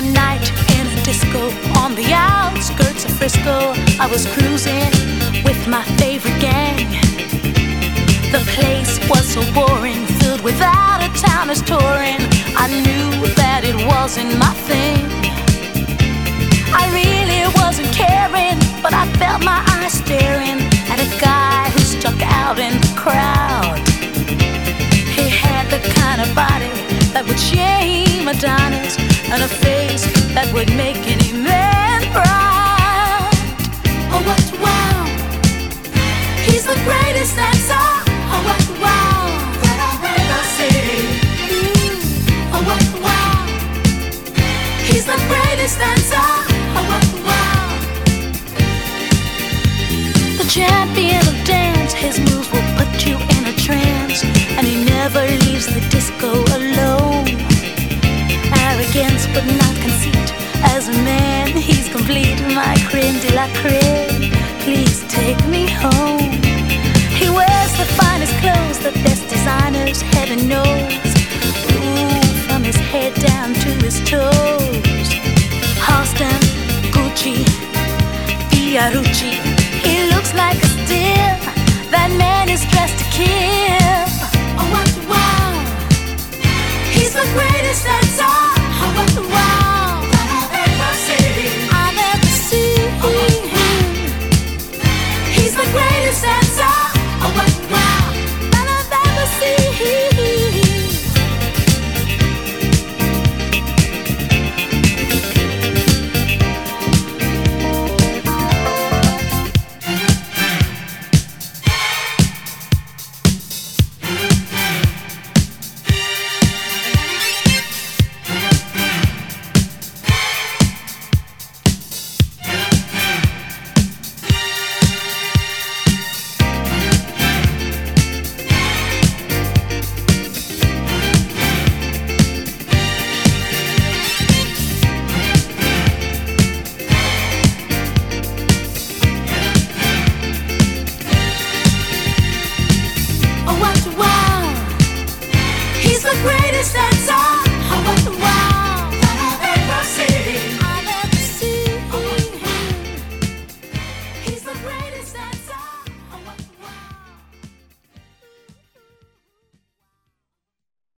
One night in a disco on the outskirts of Frisco, I was cruising with my favorite gang. The place was so boring, filled with out of towners touring. I knew that it wasn't my thing. I really wasn't caring, but I felt my eyes staring at a guy who stuck out in the crowd. He had the kind of body that would shame Adonis and a face that would make any man proud. Oh, what wow! He's the greatest dancer. Oh, what wow! That I've ever seen. Mm. Oh, what wow! He's the greatest dancer. Oh, what wow! The champion of dance, his moves will put you in a trance, and he never leaves the he's. My creme de la creme. Please take me home. He wears the finest clothes, the best designers, heaven knows. Ooh, from his head down to his toes. Halston, Gucci, Fiorucci. He looks like a stick.